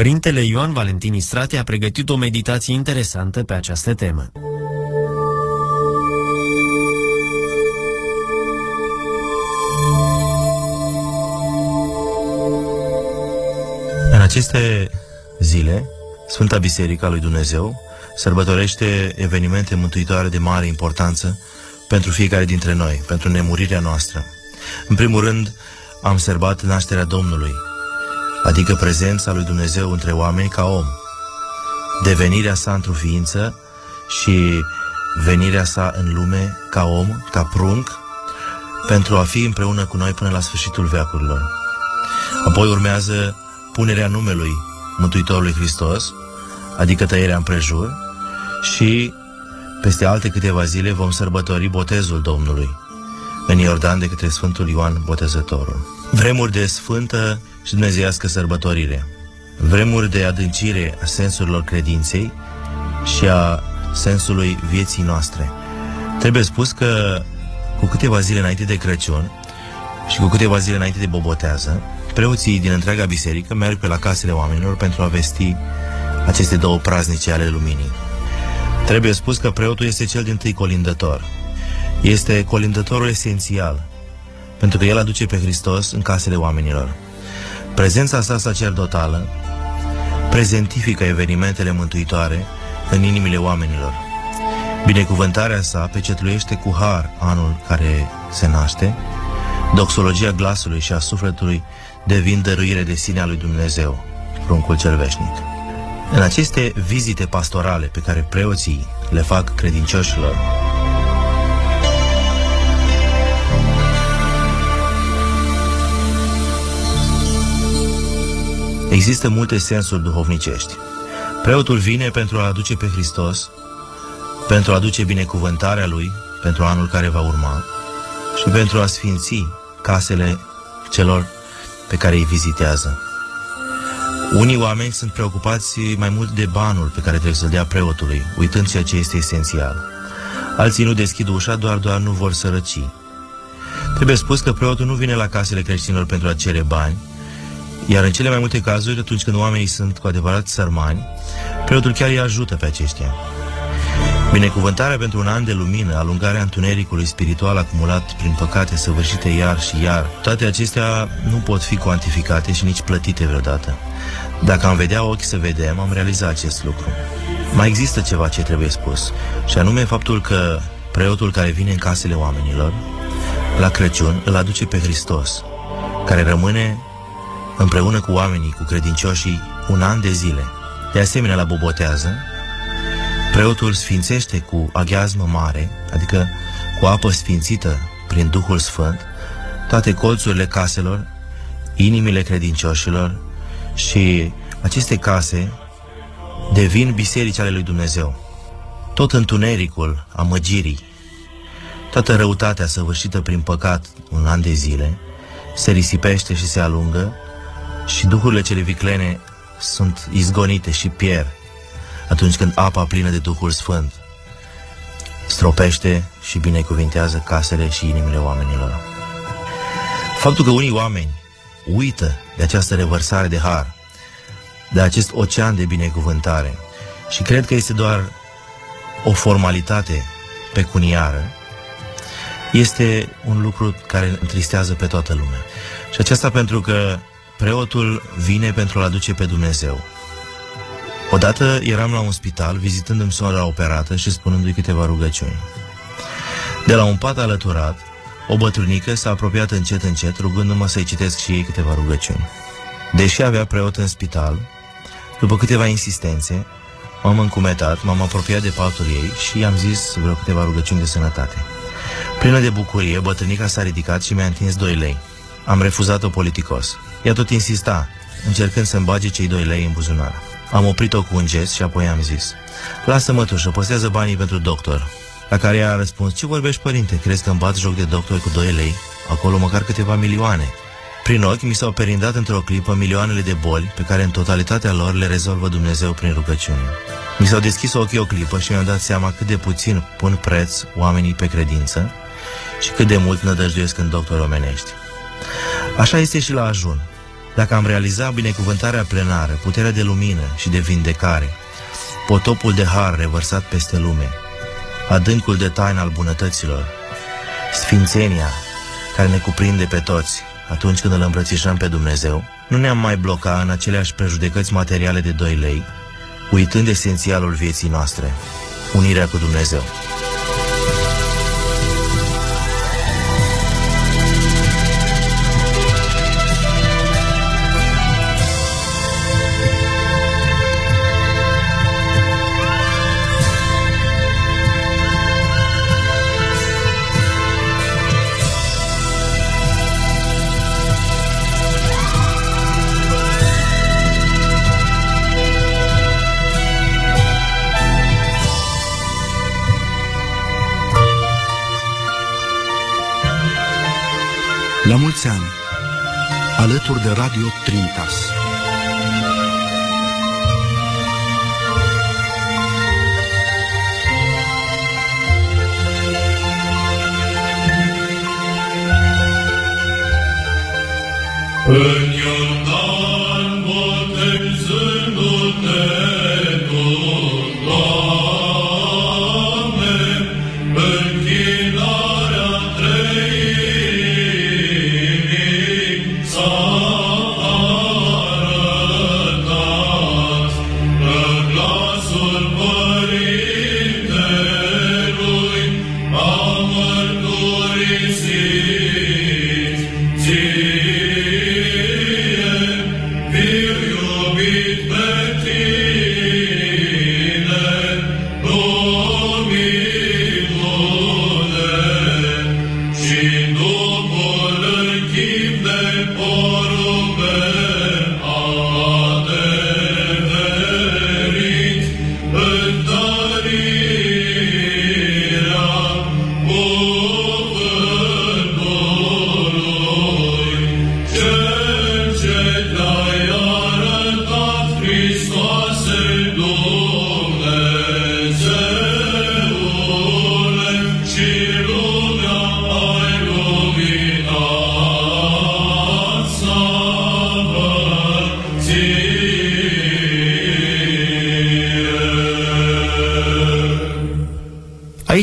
Părintele Ioan Valentin Istrate a pregătit o meditație interesantă pe această temă. În aceste zile, Sfânta Biserica lui Dumnezeu sărbătorește evenimente mântuitoare de mare importanță pentru fiecare dintre noi, pentru nemurirea noastră. În primul rând, am sărbat nașterea Domnului, adică prezența lui Dumnezeu între oameni ca om, devenirea sa într-o ființă și venirea sa în lume ca om, ca prunc, pentru a fi împreună cu noi până la sfârșitul veacurilor. Apoi urmează punerea numelui Mântuitorului Hristos, adică tăierea împrejur, și peste alte câteva zile vom sărbători botezul Domnului în Iordan de către Sfântul Ioan Botezătorul. Vremuri de sfântă și dumnezeiască sărbătorire, vremuri de adâncire a sensurilor credinței și a sensului vieții noastre. Trebuie spus că cu câteva zile înainte de Crăciun și cu câteva zile înainte de Bobotează, preoții din întreaga biserică merg pe la casele oamenilor pentru a vesti aceste două praznice ale luminii. Trebuie spus că preotul este cel din tâi colindător. Este colindătorul esențial, pentru că el aduce pe Hristos în casele oamenilor. Prezența sa sacerdotală prezentifică evenimentele mântuitoare în inimile oamenilor. Binecuvântarea sa pecetluiește cu har anul care se naște, doxologia glasului și a sufletului devin dăruire de sine a lui Dumnezeu, pruncul cel veșnic. În aceste vizite pastorale pe care preoții le fac credincioșilor, Există multe sensuri duhovnicești. Preotul vine pentru a aduce pe Hristos, pentru a aduce binecuvântarea Lui pentru anul care va urma și pentru a sfinți casele celor pe care îi vizitează. Unii oameni sunt preocupați mai mult de banul pe care trebuie să-l dea preotului, uitând ceea ce este esențial. Alții nu deschid ușa, doar doar nu vor sărăci. Trebuie spus că preotul nu vine la casele creștinilor pentru a cere bani, iar în cele mai multe cazuri, atunci când oamenii sunt cu adevărat sărmani, preotul chiar îi ajută pe aceștia. Binecuvântarea pentru un an de lumină, alungarea întunericului spiritual acumulat prin păcate săvârșite iar și iar, toate acestea nu pot fi cuantificate și nici plătite vreodată. Dacă am vedea ochi să vedem, am realizat acest lucru. Mai există ceva ce trebuie spus, și anume faptul că preotul care vine în casele oamenilor, la Crăciun, îl aduce pe Hristos, care rămâne împreună cu oamenii, cu credincioșii, un an de zile. De asemenea, la Bobotează, preotul sfințește cu aghiazmă mare, adică cu apă sfințită prin Duhul Sfânt, toate colțurile caselor, inimile credincioșilor și aceste case devin biserici ale lui Dumnezeu. Tot întunericul amăgirii, toată răutatea săvârșită prin păcat un an de zile, se risipește și se alungă și duhurile cele viclene sunt izgonite și pierd atunci când apa plină de Duhul Sfânt stropește și binecuvintează casele și inimile oamenilor. Faptul că unii oameni uită de această revărsare de har, de acest ocean de binecuvântare și cred că este doar o formalitate pecuniară, este un lucru care întristează pe toată lumea. Și aceasta pentru că preotul vine pentru a-L aduce pe Dumnezeu. Odată eram la un spital vizitându-mi sora operată și spunându-i câteva rugăciuni. De la un pat alăturat, o bătrânică s-a apropiat încet încet, rugându-mă să-i citesc și ei câteva rugăciuni. Deși avea preot în spital, după câteva insistențe, m-am încumetat, m-am apropiat de patul ei și i-am zis vreo câteva rugăciuni de sănătate. Plină de bucurie, bătrânica s-a ridicat și mi-a întins 2 lei. Am refuzat-o politicos. Ea tot insista, încercând să-mi bage cei 2 lei în buzunar. Am oprit-o cu un gest și apoi am zis Lasă mătușă, păstrează banii pentru doctor La care ea a răspuns Ce vorbești, părinte? Crezi că îmi bat joc de doctor cu 2 lei? Acolo măcar câteva milioane Prin ochi mi s-au perindat într-o clipă milioanele de boli Pe care în totalitatea lor le rezolvă Dumnezeu prin rugăciune Mi s-au deschis ochii o clipă și mi-am dat seama cât de puțin pun preț oamenii pe credință Și cât de mult nădăjduiesc în doctori omenești Așa este și la ajun dacă am realizat binecuvântarea plenară, puterea de lumină și de vindecare, potopul de har revărsat peste lume, adâncul de taină al bunătăților, sfințenia care ne cuprinde pe toți atunci când îl îmbrățișăm pe Dumnezeu, nu ne-am mai bloca în aceleași prejudecăți materiale de 2 lei, uitând esențialul vieții noastre, unirea cu Dumnezeu. La mulți ani, alături de Radio Trinitas. În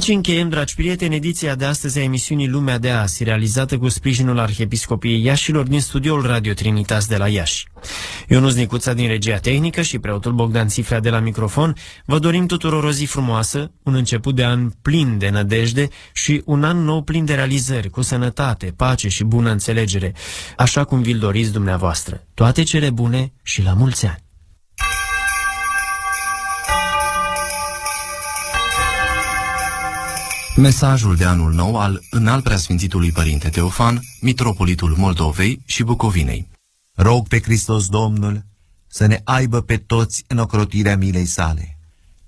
Aici încheiem, dragi prieteni, ediția de astăzi a emisiunii Lumea de azi, realizată cu sprijinul Arhiepiscopiei Iașilor din studioul Radio Trinitas de la Iași. Ionuț Nicuța din regia tehnică și preotul Bogdan Țifrea de la microfon vă dorim tuturor o zi frumoasă, un început de an plin de nădejde și un an nou plin de realizări, cu sănătate, pace și bună înțelegere, așa cum vi-l doriți dumneavoastră. Toate cele bune și la mulți ani! Mesajul de anul nou al înalt preasfințitului Părinte Teofan, mitropolitul Moldovei și Bucovinei. Rog pe Hristos Domnul să ne aibă pe toți în ocrotirea milei sale,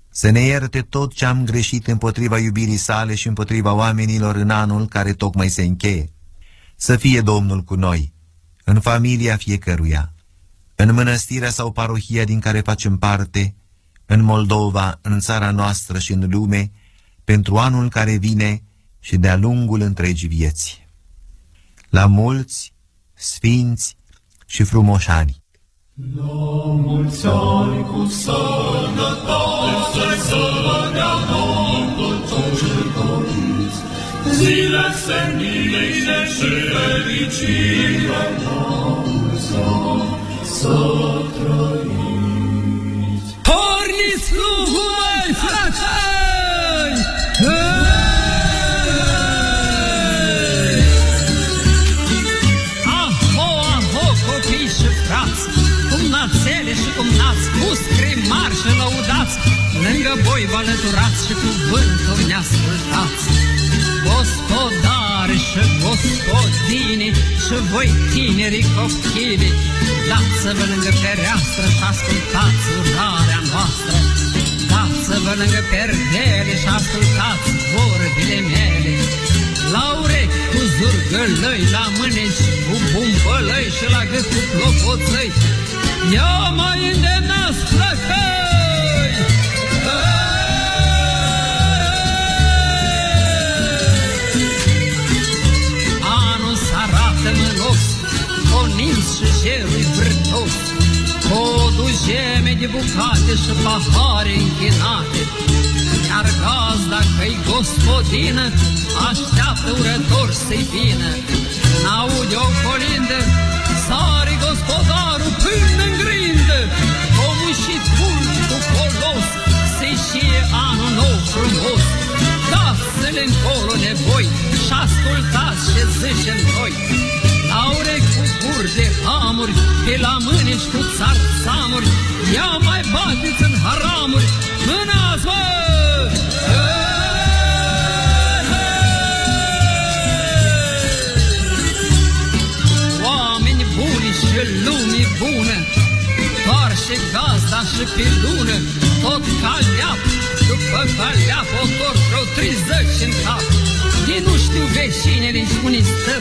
să ne ierte tot ce am greșit împotriva iubirii sale și împotriva oamenilor în anul care tocmai se încheie. Să fie Domnul cu noi, în familia fiecăruia, în mănăstirea sau parohia din care facem parte, în Moldova, în țara noastră și în lume, pentru anul care vine și de-a lungul întregii vieți. La mulți, sfinți și frumoșani. mulți ani cu sănătate să vă dea Domnul tot ce doriți. Zile senile și fericire mulți ani să trăiți. Porniți Duhul, măi, fratei! Lângă voi vă alăturați și cuvântul ne ascultați. Gospodari și gospodine și voi tinerii copchili, dați-vă lângă fereastră și ascultați urarea noastră. Dați-vă lângă perdele și ascultați vorbile mele. La urechi cu zurgălăi, la mâneci cu bumbălăi și la gât cu clopoțăi. Ia mai îndemnați flăcăi! Anul să arată mânos, coninți și ceruri de bucate și pahare închinate, iar gazda că-i gospodină așteaptă urători să-i vină. N-aude o colindă, sare gospodarul până în grindă, omul și cu folos, să-i șie anul nou frumos. Dați-le încolo nevoi și ascultați ce zicem noi. La urechi cu guri de hamuri, pe la mânești cu țarțamuri, ia mai bateți în haramuri, mânați, bă! Oameni buni și lumii bună, doar și gazda și pe lună, tot ca leap, după ca o tot vreo 30 în cap. Ei nu știu vecinele și unii stă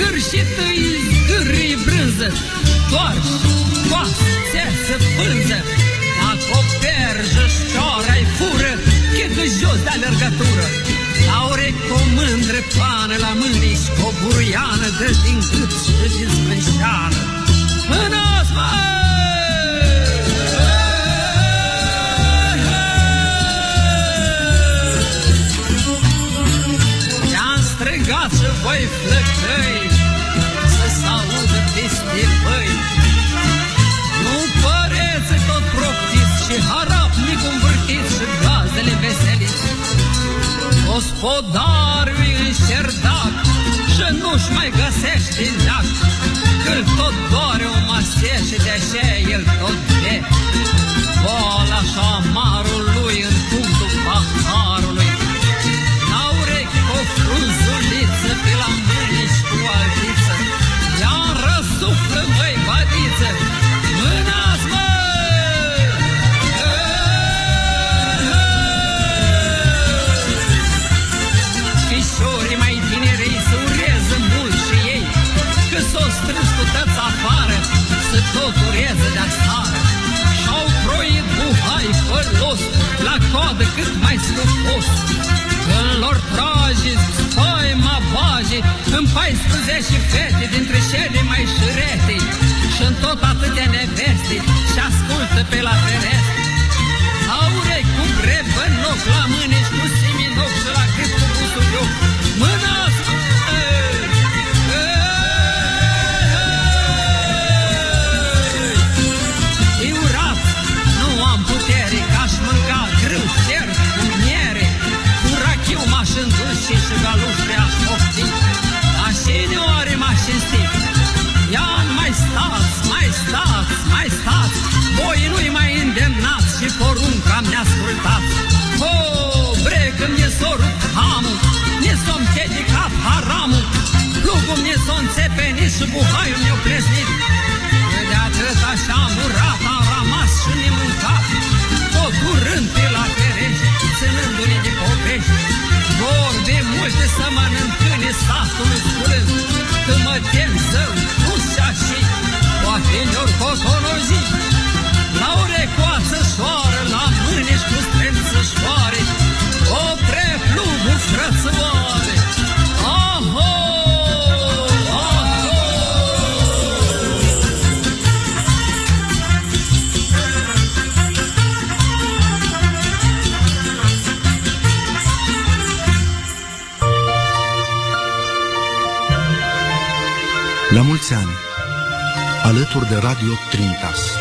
putere, zgârșită îi zgârâi brânză, toarci, coasă, țeasă, pânză, dacă o perjă șoara-i fură, chegă jos de alergătură. La urechi cu o mândră pană, la mâini și cu o buruiană, dă din gât și din sprânșeană. Mâna-ți, Te-am strigat și voi flăcăi Să s-audă peste băi. Nu păreți tot proptiți Și harapnic învârtiți Și gazele veseliți Gospodarul e înșerdat În 14 fete dintre cele mai șirete și în tot atâtea neveste Și ascultă pe la ferestre Aure cu grebă în loc la mâini și buhaiul mi-o plesnit. De atât așa murat am rămas și nemâncat, tot urând pe la perești, ținându-ne de povești. Vorbe multe să mănânc în satul spunând, că mă tem zău, nu și poate ne-ori cotonozi. La o recoață soară, de Radio Trinitas.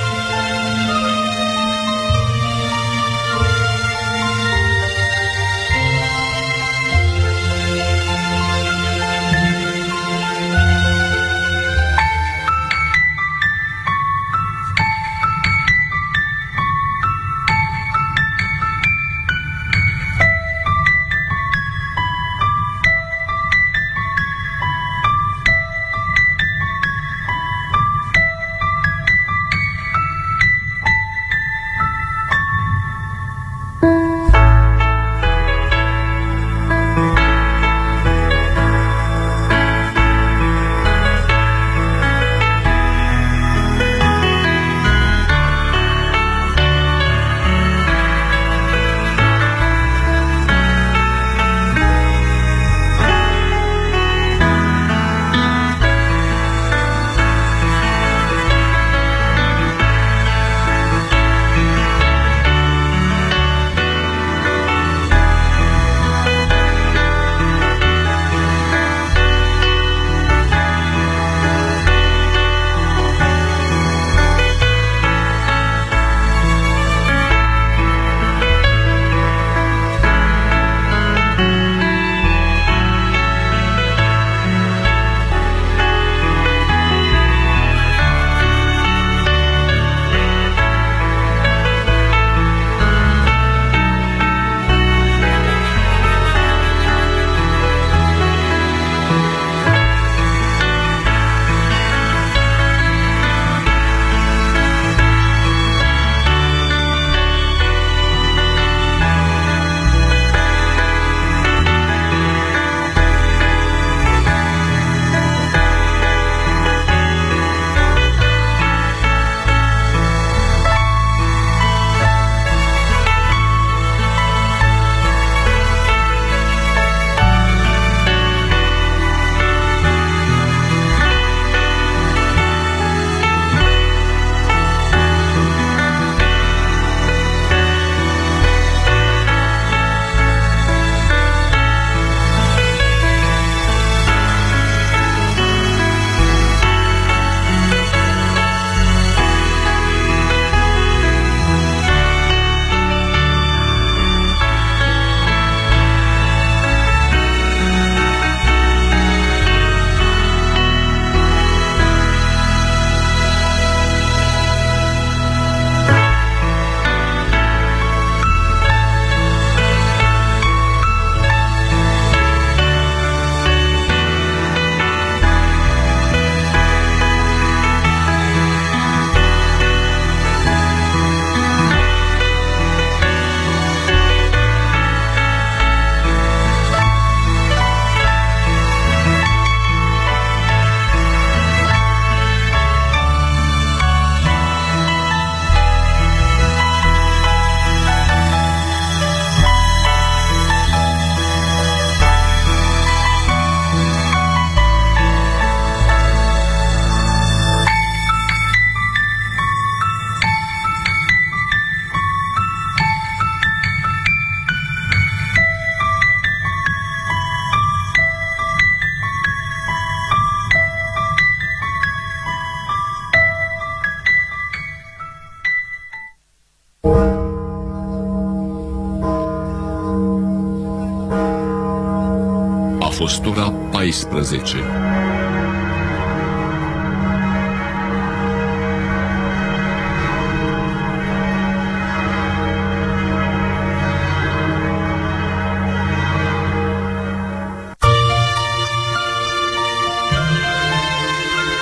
14.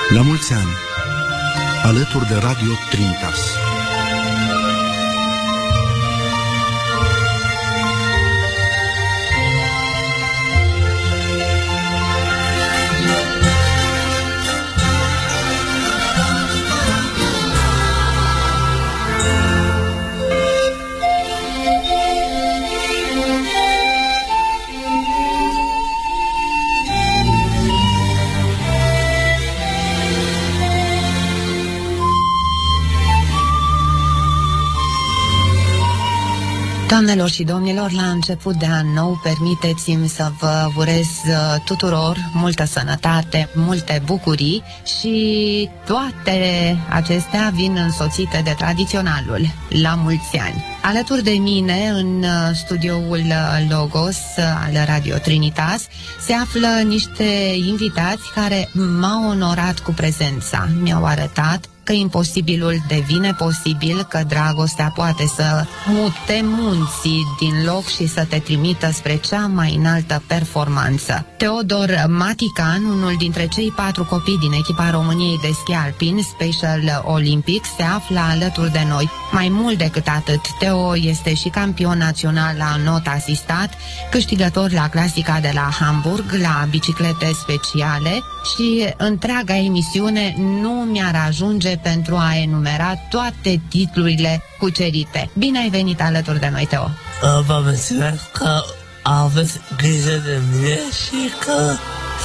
La mulți ani, alături de Radio Trinitas. Doamnelor și domnilor, la început de an nou, permiteți-mi să vă urez uh, tuturor multă sănătate, multe bucurii și toate acestea vin însoțite de tradiționalul, la mulți ani. Alături de mine, în uh, studioul uh, Logos al Radio Trinitas, se află niște invitați care m-au onorat cu prezența, mi-au arătat că imposibilul devine posibil, că dragostea poate să mute munții din loc și să te trimită spre cea mai înaltă performanță. Teodor Matican, unul dintre cei patru copii din echipa României de schi alpin Special Olympics, se află alături de noi. Mai mult decât atât, Teo este și campion național la not asistat, câștigător la clasica de la Hamburg, la biciclete speciale și întreaga emisiune nu mi-ar ajunge pentru a enumera toate titlurile cucerite. Bine ai venit alături de noi, Teo! Vă mulțumesc că aveți grijă de mine și că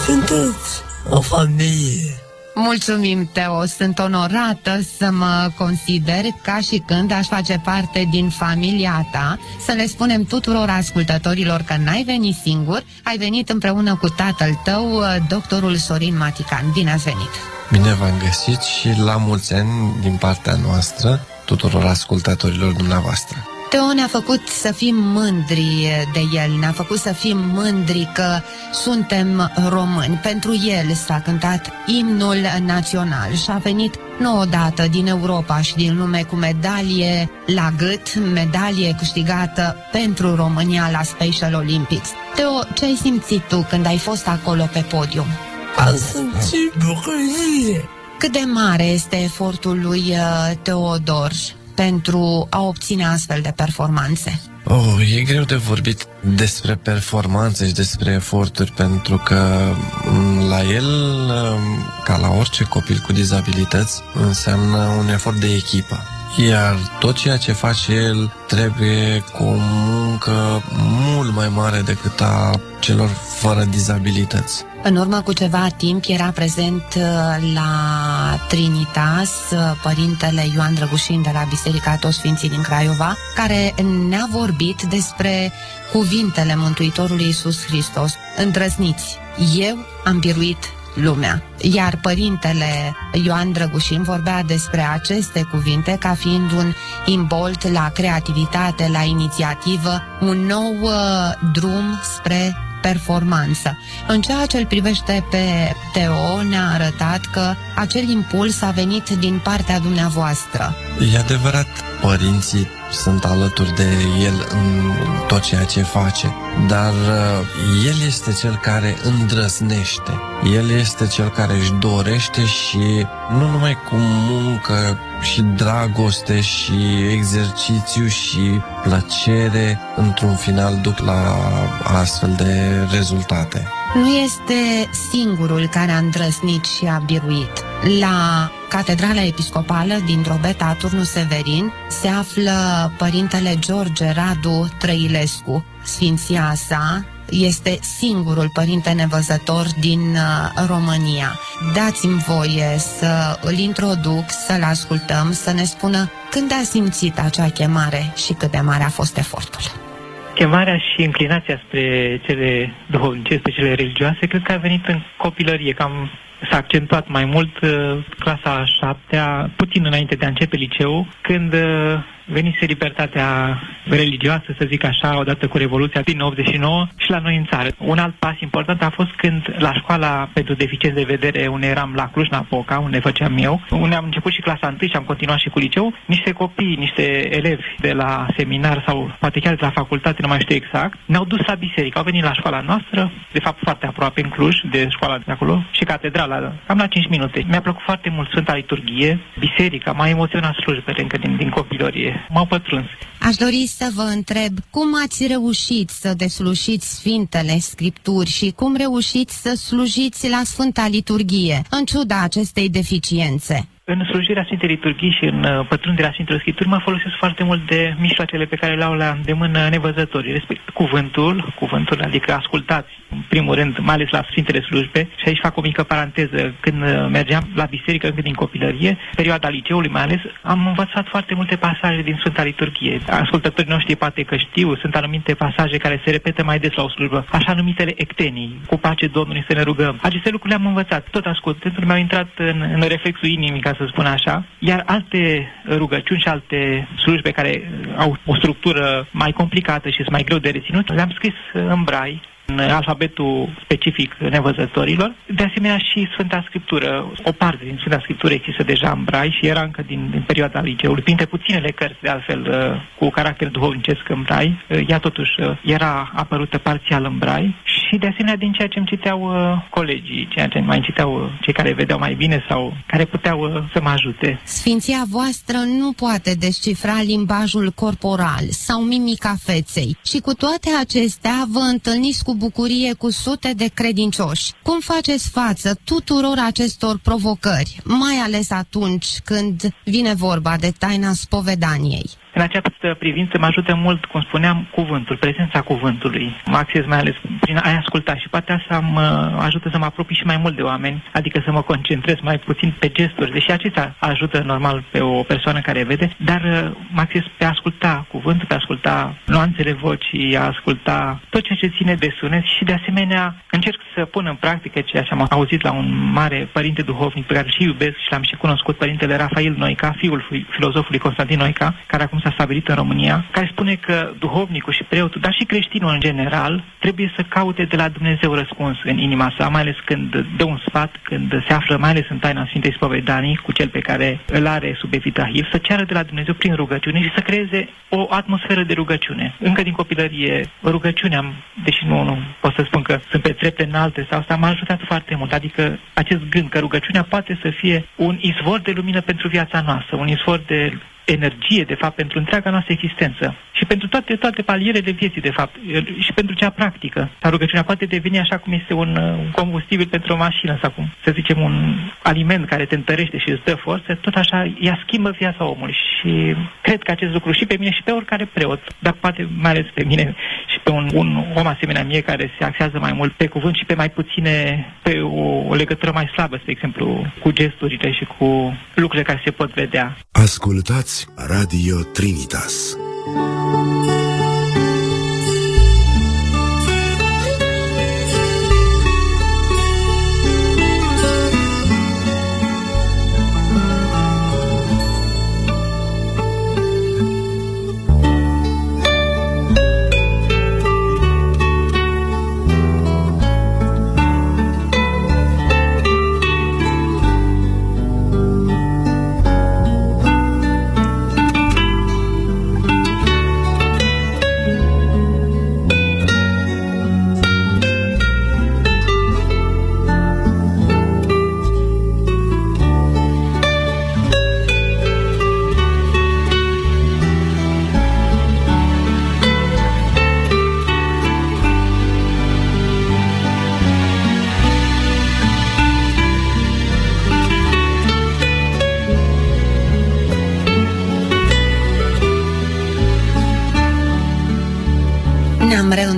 sunteți o familie. Mulțumim, Teo, sunt onorată să mă consider ca și când aș face parte din familia ta, să le spunem tuturor ascultătorilor că n-ai venit singur, ai venit împreună cu tatăl tău, doctorul Sorin Matican. Bine ați venit! Bine v-am găsit și la mulți ani din partea noastră tuturor ascultătorilor dumneavoastră. Teo ne-a făcut să fim mândri de el, ne-a făcut să fim mândri că suntem români. Pentru el s-a cântat imnul național și a venit nu odată din Europa și din lume cu medalie la gât, medalie câștigată pentru România la Special Olympics. Teo, ce ai simțit tu când ai fost acolo pe podium? Am simțit bucurie. Cât de mare este efortul lui uh, Teodor pentru a obține astfel de performanțe? Oh, e greu de vorbit despre performanțe și despre eforturi pentru că mm, la el, mm, ca la orice copil cu dizabilități, înseamnă un efort de echipă. Iar tot ceea ce face el trebuie cu o muncă mult mai mare decât a celor fără dizabilități. În urmă cu ceva timp era prezent uh, la Trinitas uh, părintele Ioan Drăgușin de la Biserica Toți Sfinții din Craiova, care ne-a vorbit despre cuvintele Mântuitorului Iisus Hristos. Îndrăzniți, eu am biruit lumea. Iar părintele Ioan Drăgușin vorbea despre aceste cuvinte ca fiind un imbolt la creativitate, la inițiativă, un nou uh, drum spre performanță. În ceea ce îl privește pe Teo, ne-a arătat că acel impuls a venit din partea dumneavoastră. E adevărat, părinții sunt alături de el în tot ceea ce face, dar uh, el este cel care îndrăznește. El este cel care își dorește și nu numai cu muncă și dragoste și exercițiu și plăcere, într-un final duc la astfel de rezultate. Nu este singurul care a îndrăznit și a biruit. La Catedrala Episcopală din Drobeta, Turnul Severin, se află Părintele George Radu Trăilescu. Sfinția sa este singurul părinte nevăzător din uh, România. Dați-mi voie să îl introduc, să-l ascultăm, să ne spună când a simțit acea chemare și cât de mare a fost efortul. Chemarea și inclinația spre cele duhovnice, spre cele religioase, cred că a venit în copilărie, cam s-a accentuat mai mult uh, clasa a șaptea, puțin înainte de a începe liceu, când uh, venise libertatea religioasă, să zic așa, odată cu Revoluția din 89 și la noi în țară. Un alt pas important a fost când la școala pentru deficienți de vedere, unde eram la Cluj-Napoca, unde făceam eu, unde am început și clasa 1 și am continuat și cu liceu, niște copii, niște elevi de la seminar sau poate chiar de la facultate, nu mai știu exact, ne-au dus la biserică. Au venit la școala noastră, de fapt foarte aproape în Cluj, de școala de acolo, și catedrala, cam la 5 minute. Mi-a plăcut foarte mult Sfânta Liturghie, biserica, m-a emoționat slujbele încă din, din copilărie. M-au pătruns. Aș dori să vă întreb cum ați reușit să deslușiți Sfintele Scripturi și cum reușiți să slujiți la Sfânta Liturghie, în ciuda acestei deficiențe. În slujirea Sfintei Liturghii și în uh, pătrunderea Sfintelor Scripturi mă folosesc foarte mult de mijloacele pe care le au la îndemână nevăzătorii, respect cuvântul, cuvântul, adică ascultați, în primul rând, mai ales la Sfintele Slujbe, și aici fac o mică paranteză, când uh, mergeam la biserică încă din copilărie, perioada liceului mai ales, am învățat foarte multe pasaje din Sfânta Liturghie. Ascultătorii noștri poate că știu, sunt anumite pasaje care se repetă mai des la o slujbă, așa numitele ectenii, cu pace Domnului să ne rugăm. Aceste lucruri le-am învățat, tot ascultându mi-au intrat în, în reflexul inimii, ca să spun așa, iar alte rugăciuni și alte slujbe care au o structură mai complicată și sunt mai greu de reținut, le-am scris în brai în alfabetul specific nevăzătorilor. De asemenea și Sfânta Scriptură, o parte din Sfânta Scriptură există deja în brai și era încă din, din perioada liceului. Printre puținele cărți, de altfel, uh, cu caracter duhovnicesc în brai, uh, ea totuși uh, era apărută parțial în brai și de asemenea din ceea ce îmi citeau colegii, ceea ce mai citeau cei care vedeau mai bine sau care puteau să mă ajute. Sfinția voastră nu poate descifra limbajul corporal sau mimica feței și cu toate acestea vă întâlniți cu bucurie cu sute de credincioși. Cum faceți față tuturor acestor provocări, mai ales atunci când vine vorba de taina spovedaniei? În această privință mă ajută mult, cum spuneam, cuvântul, prezența cuvântului. Mă acces mai ales prin a asculta și poate asta mă ajută să mă apropii și mai mult de oameni, adică să mă concentrez mai puțin pe gesturi, deși acestea ajută normal pe o persoană care vede, dar uh, mă acces pe a asculta cuvântul, pe a asculta nuanțele vocii, a asculta tot ceea ce ține de sunet și de asemenea încerc să pun în practică ceea ce am auzit la un mare părinte duhovnic pe care și iubesc și l-am și cunoscut, părintele Rafael Noica, fiul filozofului Constantin Noica, care acum s-a stabilit în România, care spune că duhovnicul și preotul, dar și creștinul în general, trebuie să caute de la Dumnezeu răspuns în inima sa, mai ales când dă un sfat, când se află mai ales în taina Sfintei Spovedanii cu cel pe care îl are sub evitahil, să ceară de la Dumnezeu prin rugăciune și să creeze o atmosferă de rugăciune. Încă din copilărie, rugăciunea, deși nu, nu pot să spun că sunt pe trepte înalte sau asta, m-a ajutat foarte mult. Adică acest gând că rugăciunea poate să fie un izvor de lumină pentru viața noastră, un izvor de energie, de fapt, pentru întreaga noastră existență și pentru toate, toate palierele vieții, de fapt, și pentru cea practică. Dar rugăciunea poate deveni așa cum este un, un combustibil pentru o mașină sau cum, să zicem, un aliment care te întărește și îți dă forță, tot așa, ea schimbă viața omului și cred că acest lucru și pe mine și pe oricare preot, dar poate mai ales pe mine și pe un, un om asemenea mie care se axează mai mult pe cuvânt și pe mai puține, pe o, o legătură mai slabă, spre exemplu, cu gesturile și cu lucrurile care se pot vedea. Ascultați Radio Trinitas.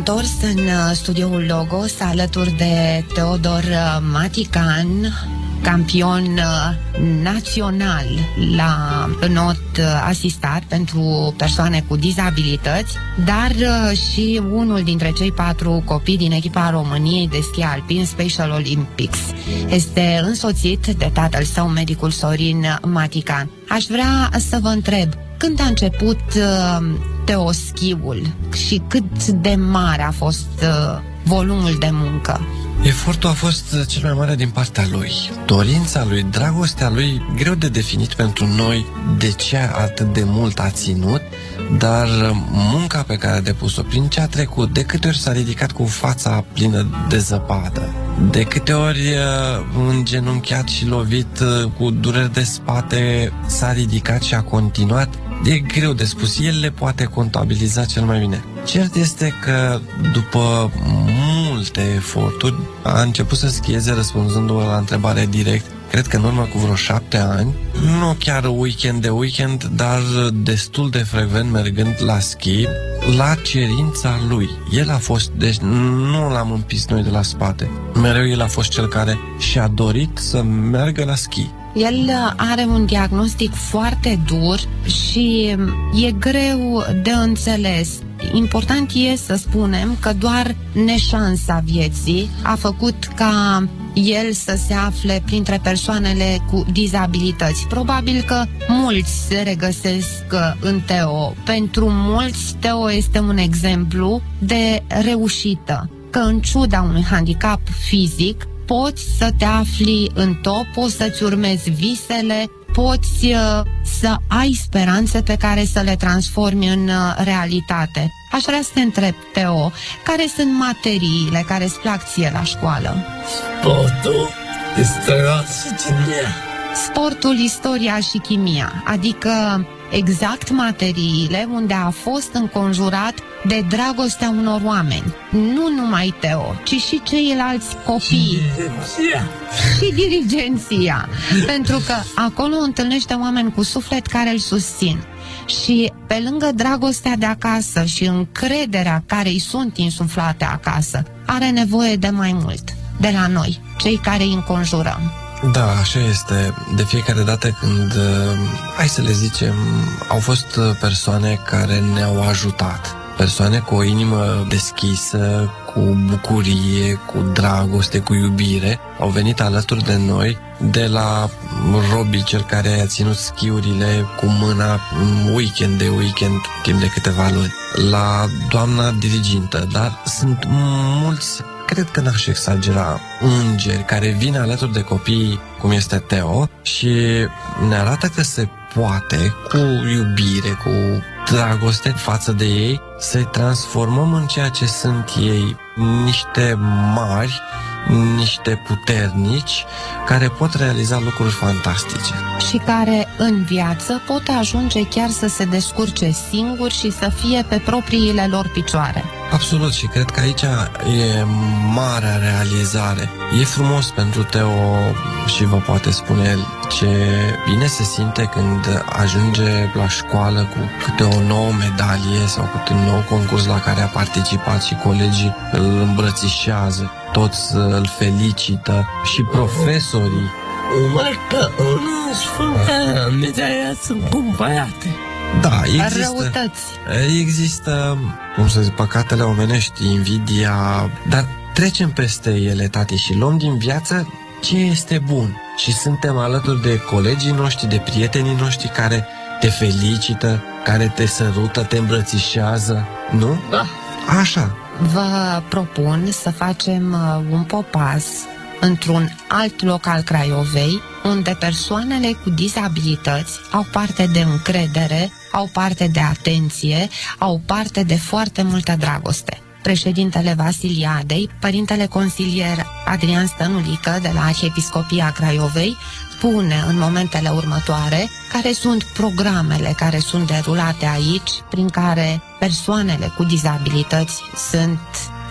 Întors în uh, studioul Logos alături de Teodor uh, Matican, campion uh, național la not asistat pentru persoane cu dizabilități, dar și unul dintre cei patru copii din echipa României de schi alpin Special Olympics. Este însoțit de tatăl său, medicul Sorin Matican. Aș vrea să vă întreb când a început uh, teoschiul și cât de mare a fost uh, volumul de muncă? Efortul a fost cel mai mare din partea lui. Dorința lui, dragostea lui, greu de definit pentru noi de ce atât de mult a ținut, dar munca pe care a depus-o, prin ce a trecut, de câte ori s-a ridicat cu fața plină de zăpadă, de câte ori îngenunchiat și lovit cu dureri de spate, s-a ridicat și a continuat, E greu de spus, el le poate contabiliza cel mai bine. Cert este că după multe eforturi a început să schieze răspunzându la întrebare direct cred că în urmă cu vreo șapte ani, nu chiar weekend de weekend, dar destul de frecvent mergând la schi, la cerința lui. El a fost, deci nu l-am împins noi de la spate. Mereu el a fost cel care și-a dorit să meargă la schi. El are un diagnostic foarte dur și e greu de înțeles. Important e să spunem că doar neșansa vieții a făcut ca el să se afle printre persoanele cu dizabilități. Probabil că mulți se regăsesc în Teo. Pentru mulți, Teo este un exemplu de reușită că în ciuda unui handicap fizic, poți să te afli în top, poți să-ți urmezi visele, poți uh, să ai speranțe pe care să le transformi în uh, realitate. Aș vrea să te întreb, Teo, care sunt materiile care îți plac ție la școală? Sportul, istoria și chimia. Sportul, istoria și chimia, adică exact materiile unde a fost înconjurat de dragostea unor oameni. Nu numai Teo, ci și ceilalți copii. Și dirigenția. Pentru că acolo întâlnește oameni cu suflet care îl susțin. Și pe lângă dragostea de acasă și încrederea care îi sunt insuflate acasă, are nevoie de mai mult de la noi, cei care îi înconjurăm. Da, așa este. De fiecare dată când, uh, hai să le zicem, au fost uh, persoane care ne-au ajutat, persoane cu o inimă deschisă, cu bucurie, cu dragoste, cu iubire, au venit alături de noi, de la Robi, cel care a ținut schiurile cu mâna weekend de weekend, timp de câteva luni, la doamna dirigintă, dar sunt mulți cred că n-aș exagera, îngeri care vin alături de copii cum este Teo și ne arată că se poate cu iubire, cu dragoste față de ei, să-i transformăm în ceea ce sunt ei, niște mari, niște puternici care pot realiza lucruri fantastice. Și care în viață pot ajunge chiar să se descurce singuri și să fie pe propriile lor picioare. Absolut și cred că aici e marea realizare. E frumos pentru Teo și vă poate spune el ce bine se simte când ajunge la școală cu câte o nouă medalie sau cu un nou concurs la care a participat și colegii îl îmbrățișează, toți îl felicită și profesorii Numai că nu spune medalia sunt cumpărate. Da, există, Răutăți. există, cum să zic, păcatele omenești, invidia, dar trecem peste ele, tati, și luăm din viață ce este bun. Și suntem alături de colegii noștri, de prietenii noștri care te felicită, care te sărută, te îmbrățișează, nu? Da. Așa. Vă propun să facem uh, un popaz într-un alt loc al Craiovei, unde persoanele cu dizabilități au parte de încredere, au parte de atenție, au parte de foarte multă dragoste. Președintele Vasiliadei, părintele consilier Adrian Stănulică de la Arhiepiscopia Craiovei, spune în momentele următoare care sunt programele care sunt derulate aici, prin care persoanele cu dizabilități sunt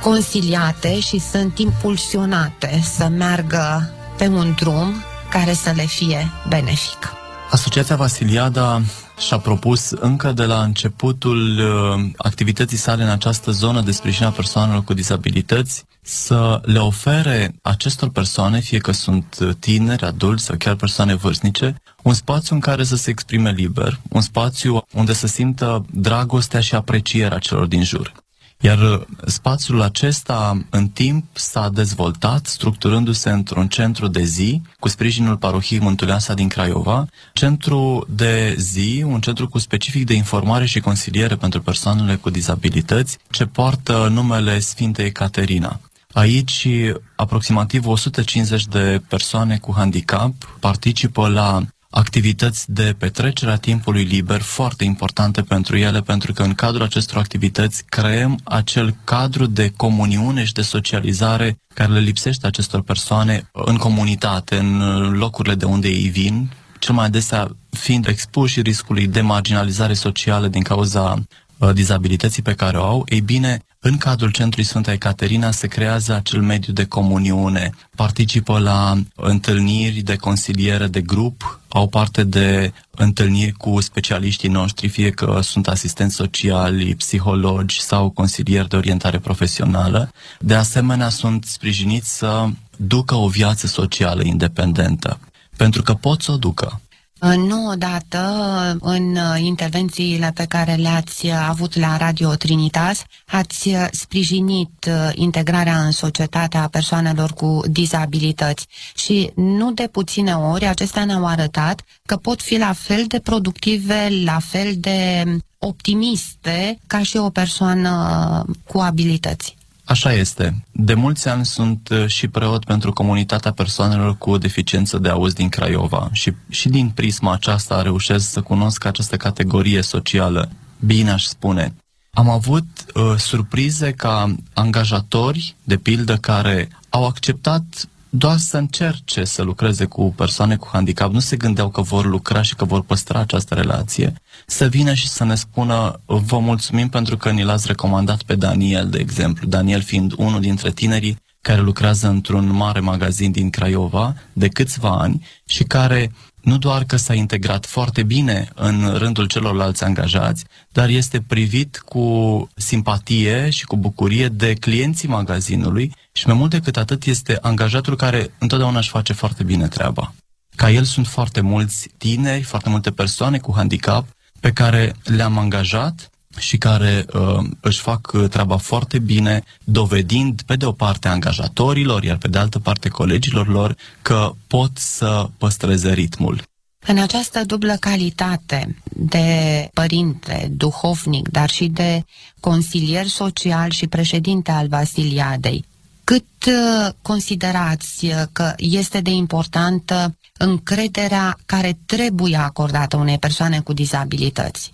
consiliate și sunt impulsionate să meargă pe un drum care să le fie benefic. Asociația Vasiliada și-a propus încă de la începutul uh, activității sale în această zonă de sprijin a persoanelor cu dizabilități să le ofere acestor persoane, fie că sunt tineri, adulți sau chiar persoane vârstnice, un spațiu în care să se exprime liber, un spațiu unde să simtă dragostea și aprecierea celor din jur. Iar uh, spațiul acesta în timp s-a dezvoltat structurându-se într-un centru de zi cu sprijinul parohiei Mântuleasa din Craiova, centru de zi, un centru cu specific de informare și consiliere pentru persoanele cu dizabilități, ce poartă numele Sfintei Caterina. Aici aproximativ 150 de persoane cu handicap participă la activități de petrecere a timpului liber foarte importante pentru ele, pentru că în cadrul acestor activități creăm acel cadru de comuniune și de socializare care le lipsește acestor persoane în comunitate, în locurile de unde ei vin, cel mai adesea fiind expuși riscului de marginalizare socială din cauza uh, dizabilității pe care o au, ei bine, în cadrul Centrului Sfânta Ecaterina se creează acel mediu de comuniune, participă la întâlniri de consiliere de grup, au parte de întâlniri cu specialiștii noștri, fie că sunt asistenți sociali, psihologi sau consilieri de orientare profesională. De asemenea, sunt sprijiniți să ducă o viață socială independentă, pentru că pot să o ducă. Nu odată, în intervențiile pe care le-ați avut la Radio Trinitas, ați sprijinit integrarea în societate a persoanelor cu dizabilități și nu de puține ori acestea ne-au arătat că pot fi la fel de productive, la fel de optimiste ca și o persoană cu abilități. Așa este. De mulți ani sunt uh, și preot pentru comunitatea persoanelor cu deficiență de auz din Craiova și, și din prisma aceasta reușesc să cunosc această categorie socială. Bine aș spune. Am avut uh, surprize ca angajatori, de pildă, care au acceptat doar să încerce să lucreze cu persoane cu handicap, nu se gândeau că vor lucra și că vor păstra această relație, să vină și să ne spună vă mulțumim pentru că ni l-ați recomandat pe Daniel, de exemplu, Daniel fiind unul dintre tinerii care lucrează într-un mare magazin din Craiova de câțiva ani și care nu doar că s-a integrat foarte bine în rândul celorlalți angajați, dar este privit cu simpatie și cu bucurie de clienții magazinului și mai mult decât atât este angajatul care întotdeauna își face foarte bine treaba. Ca el sunt foarte mulți tineri, foarte multe persoane cu handicap pe care le-am angajat și care uh, își fac uh, treaba foarte bine, dovedind pe de o parte angajatorilor, iar pe de altă parte colegilor lor că pot să păstreze ritmul. În această dublă calitate de părinte, duhovnic, dar și de consilier social și președinte al Vasiliadei, cât uh, considerați că este de importantă încrederea care trebuie acordată unei persoane cu dizabilități?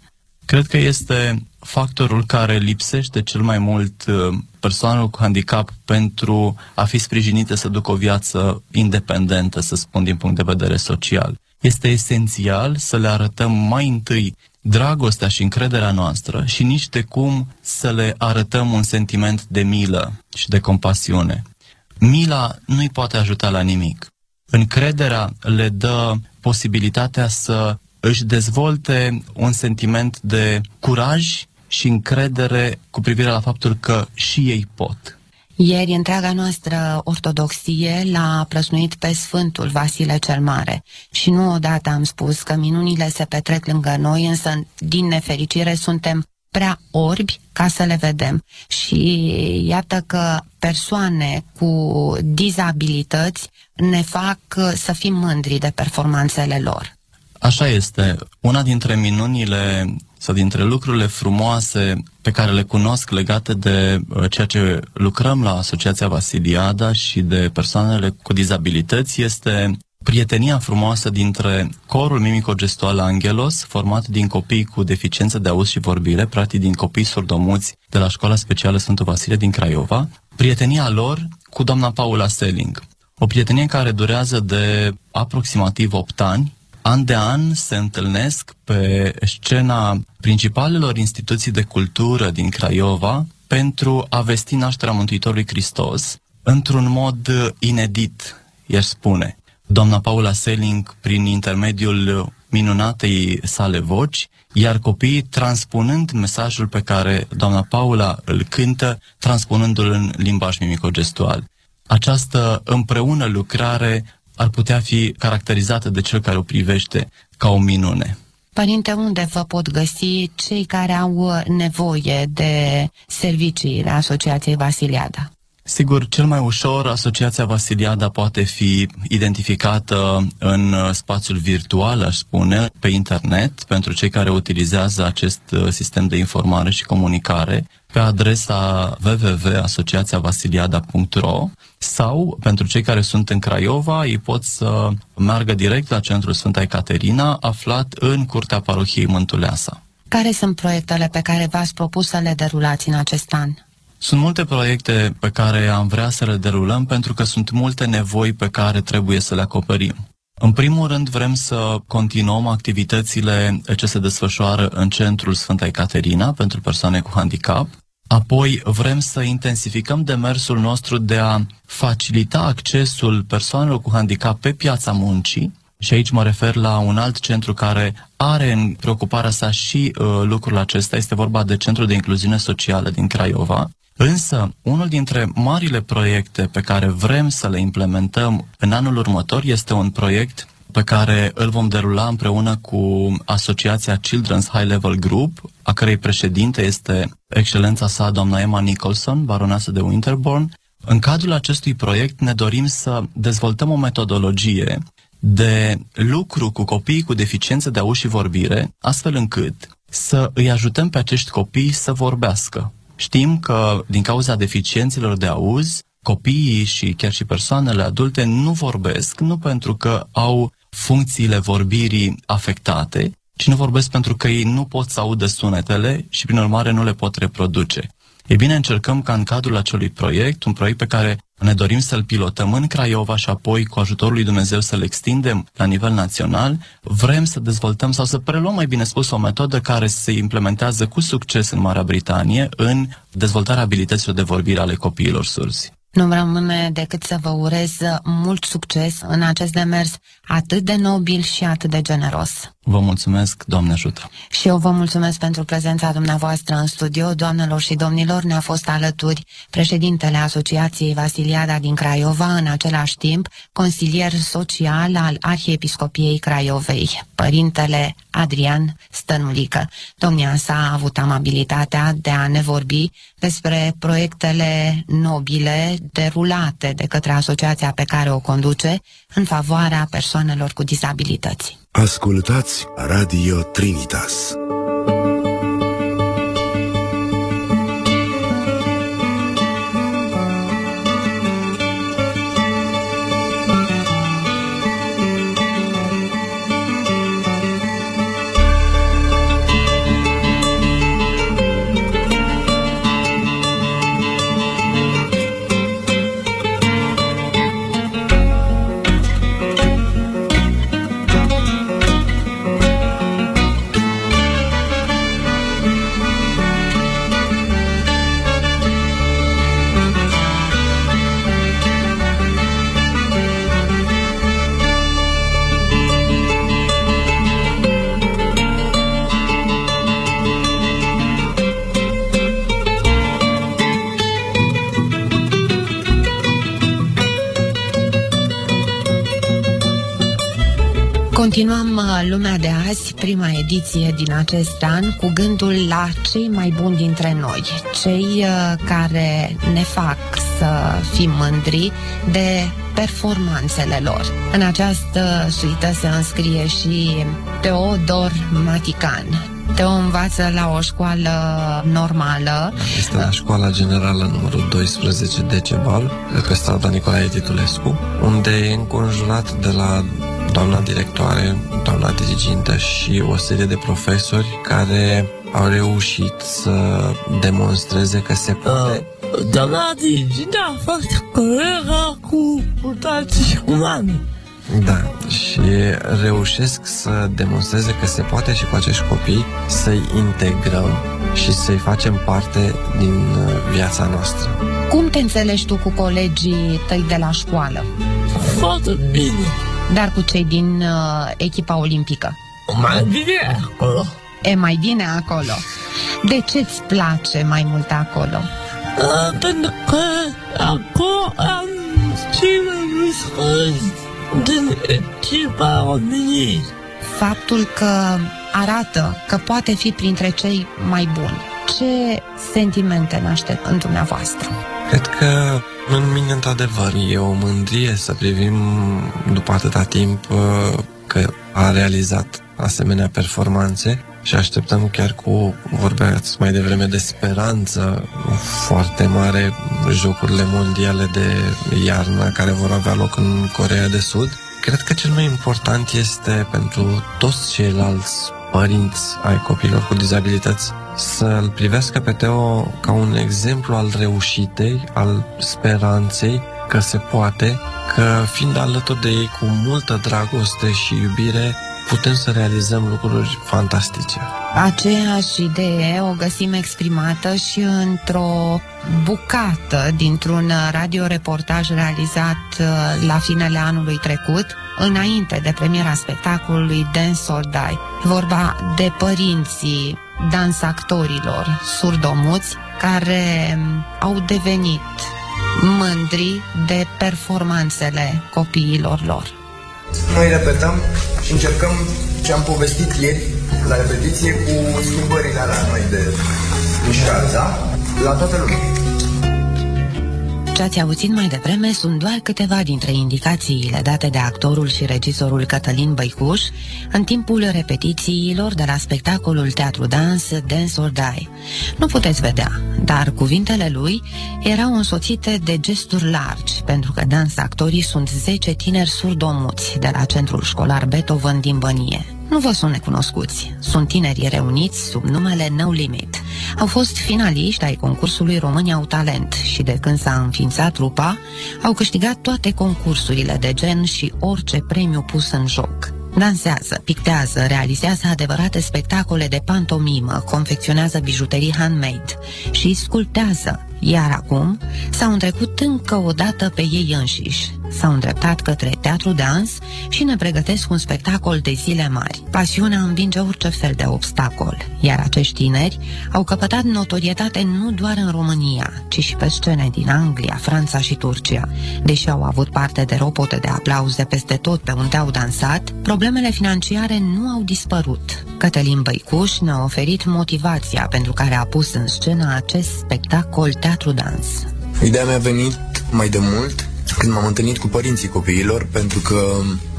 Cred că este factorul care lipsește cel mai mult uh, persoanelor cu handicap pentru a fi sprijinite să ducă o viață independentă, să spun, din punct de vedere social. Este esențial să le arătăm mai întâi dragostea și încrederea noastră și nici de cum să le arătăm un sentiment de milă și de compasiune. Mila nu-i poate ajuta la nimic. Încrederea le dă posibilitatea să își dezvolte un sentiment de curaj și încredere cu privire la faptul că și ei pot. Ieri, întreaga noastră ortodoxie l-a plăsnuit pe Sfântul Vasile cel Mare și nu odată am spus că minunile se petrec lângă noi, însă, din nefericire, suntem prea orbi ca să le vedem. Și iată că persoane cu dizabilități ne fac să fim mândri de performanțele lor. Așa este. Una dintre minunile sau dintre lucrurile frumoase pe care le cunosc legate de uh, ceea ce lucrăm la Asociația Vasiliada și de persoanele cu dizabilități este prietenia frumoasă dintre corul mimico-gestual Angelos, format din copii cu deficiență de auz și vorbire, practic din copii surdomuți de la Școala Specială Sfântul Vasile din Craiova, prietenia lor cu doamna Paula Selling. O prietenie care durează de aproximativ 8 ani, an de an se întâlnesc pe scena principalelor instituții de cultură din Craiova pentru a vesti nașterea Mântuitorului Hristos într-un mod inedit, i spune. Doamna Paula Selling, prin intermediul minunatei sale voci, iar copiii transpunând mesajul pe care doamna Paula îl cântă, transpunându-l în limbaj mimico-gestual. Această împreună lucrare ar putea fi caracterizată de cel care o privește ca o minune. Părinte, unde vă pot găsi cei care au nevoie de serviciile Asociației Vasiliada? Sigur, cel mai ușor Asociația Vasiliada poate fi identificată în uh, spațiul virtual, aș spune, pe internet, pentru cei care utilizează acest uh, sistem de informare și comunicare, pe adresa www.asociațiavasiliada.ro sau, pentru cei care sunt în Craiova, ei pot să meargă direct la Centrul Sfânta Ecaterina, aflat în Curtea Parohiei Mântuleasa. Care sunt proiectele pe care v-ați propus să le derulați în acest an? Sunt multe proiecte pe care am vrea să le derulăm pentru că sunt multe nevoi pe care trebuie să le acoperim. În primul rând vrem să continuăm activitățile ce se desfășoară în centrul Sfânta Ecaterina pentru persoane cu handicap. Apoi vrem să intensificăm demersul nostru de a facilita accesul persoanelor cu handicap pe piața muncii, și aici mă refer la un alt centru care are în preocuparea sa și uh, lucrul acesta, este vorba de Centrul de Incluziune Socială din Craiova, Însă, unul dintre marile proiecte pe care vrem să le implementăm în anul următor este un proiect pe care îl vom derula împreună cu Asociația Children's High Level Group, a cărei președinte este excelența sa, doamna Emma Nicholson, baroneasă de Winterborn. În cadrul acestui proiect ne dorim să dezvoltăm o metodologie de lucru cu copiii cu deficiențe de auz și vorbire, astfel încât să îi ajutăm pe acești copii să vorbească, Știm că din cauza deficiențelor de auz, copiii și chiar și persoanele adulte nu vorbesc, nu pentru că au funcțiile vorbirii afectate, ci nu vorbesc pentru că ei nu pot să audă sunetele și prin urmare nu le pot reproduce. E bine, încercăm ca în cadrul acelui proiect, un proiect pe care ne dorim să-l pilotăm în Craiova și apoi cu ajutorul lui Dumnezeu să-l extindem la nivel național, vrem să dezvoltăm sau să preluăm, mai bine spus, o metodă care se implementează cu succes în Marea Britanie în dezvoltarea abilităților de vorbire ale copiilor surzi. Nu-mi rămâne decât să vă urez mult succes în acest demers atât de nobil și atât de generos. Vă mulțumesc, Doamne ajută! Și eu vă mulțumesc pentru prezența dumneavoastră în studio, doamnelor și domnilor, ne-a fost alături președintele Asociației Vasiliada din Craiova, în același timp consilier social al Arhiepiscopiei Craiovei, părintele Adrian Stănulică. Domnia sa a avut amabilitatea de a ne vorbi despre proiectele nobile derulate de către asociația pe care o conduce în favoarea persoanelor cu dizabilități. Ascultați Radio Trinitas. Lumea de azi, prima ediție din acest an, cu gândul la cei mai buni dintre noi, cei uh, care ne fac să fim mândri de performanțele lor. În această suită se înscrie și Teodor Matican, Teo învață la o școală normală. Este la școala generală numărul 12 Decebal, pe strada Nicolae Titulescu, unde e înconjurat de la doamna directoare, doamna dirigintă și o serie de profesori care au reușit să demonstreze că se poate. Uh, doamna dirigintă a fost colega cu putații și cu mami. Da, și reușesc să demonstreze că se poate și cu acești copii să-i integrăm și să-i facem parte din uh, viața noastră. Cum te înțelegi tu cu colegii tăi de la școală? Foarte bine. Dar cu cei din uh, echipa olimpică? Mai bine acolo. E mai bine acolo. De ce îți place mai mult acolo? Uh, pentru că acolo am cei mai mulți din echipa României. Faptul că arată că poate fi printre cei mai buni. Ce sentimente naște în dumneavoastră? Cred că în mine, într-adevăr, e o mândrie să privim după atâta timp uh, că a realizat asemenea performanțe și așteptăm chiar cu, vorbeați mai devreme de speranță foarte mare, jocurile mondiale de iarnă care vor avea loc în Corea de Sud. Cred că cel mai important este pentru toți ceilalți părinți ai copiilor cu dizabilități să-l privească pe Teo ca un exemplu al reușitei, al speranței, că se poate, că fiind alături de ei cu multă dragoste și iubire, putem să realizăm lucruri fantastice. Aceeași idee o găsim exprimată și într-o bucată dintr-un radioreportaj realizat uh, la finele anului trecut, înainte de premiera spectacolului Dance or Die. Vorba de părinții dansactorilor surdomuți care um, au devenit mândri de performanțele copiilor lor. Noi repetăm și încercăm ce am povestit ieri la repetiție cu schimbările alea noi de mișcare, da? La toată lumea. Ce ați auzit mai devreme sunt doar câteva dintre indicațiile date de actorul și regizorul Cătălin Băicuș în timpul repetițiilor de la spectacolul Teatru Dans Dance or Die. Nu puteți vedea, dar cuvintele lui erau însoțite de gesturi largi, pentru că dans actorii sunt 10 tineri surdomuți de la Centrul Școlar Beethoven din Bănie. Nu vă sunt necunoscuți. Sunt tineri reuniți sub numele No Limit. Au fost finaliști ai concursului România au talent și de când s-a înființat trupa, au câștigat toate concursurile de gen și orice premiu pus în joc. Dansează, pictează, realizează adevărate spectacole de pantomimă, confecționează bijuterii handmade și sculptează, iar acum s-au întrecut încă o dată pe ei înșiși. S-au îndreptat către teatru dans și ne pregătesc un spectacol de zile mari. Pasiunea învinge orice fel de obstacol, iar acești tineri au căpătat notorietate nu doar în România, ci și pe scene din Anglia, Franța și Turcia. Deși au avut parte de ropote de aplauze peste tot pe unde au dansat, problemele financiare nu au dispărut. Cătălin Băicuș ne-a oferit motivația pentru care a pus în scenă acest spectacol teatru dans. Ideea mi-a venit mai de mult când m-am întâlnit cu părinții copiilor, pentru că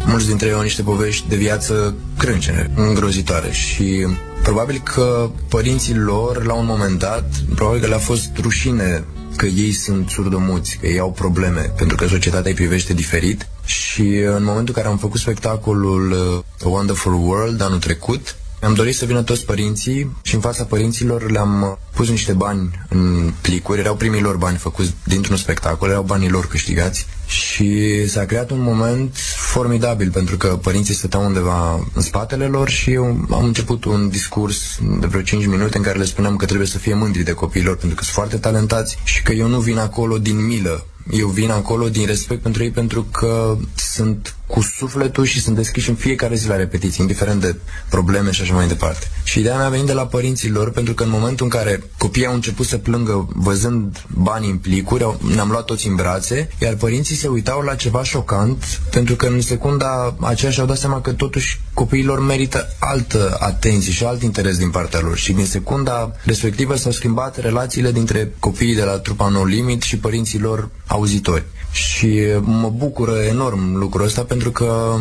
mulți dintre ei au niște povești de viață crâncene, îngrozitoare și probabil că părinții lor, la un moment dat, probabil că le-a fost rușine că ei sunt surdomuți, că ei au probleme, pentru că societatea îi privește diferit și în momentul în care am făcut spectacolul uh, A Wonderful World anul trecut, mi-am dorit să vină toți părinții și în fața părinților le-am pus niște bani în plicuri, erau primii lor bani făcuți dintr-un spectacol, erau banii lor câștigați. Și s-a creat un moment formidabil pentru că părinții stăteau undeva în spatele lor și eu am început un discurs de vreo 5 minute în care le spuneam că trebuie să fie mândri de copiilor pentru că sunt foarte talentați și că eu nu vin acolo din milă. Eu vin acolo din respect pentru ei pentru că sunt cu sufletul și sunt deschiși în fiecare zi la repetiții, indiferent de probleme și așa mai departe. Și ideea mea a venit de la părinții lor, pentru că în momentul în care copiii au început să plângă văzând banii în plicuri, au, ne-am luat toți în brațe, iar părinții se uitau la ceva șocant, pentru că în secunda aceea și-au dat seama că totuși copiilor merită altă atenție și alt interes din partea lor. Și din secunda respectivă s-au schimbat relațiile dintre copiii de la trupa No Limit și părinții lor auzitori. Și mă bucură enorm lucrul ăsta pentru că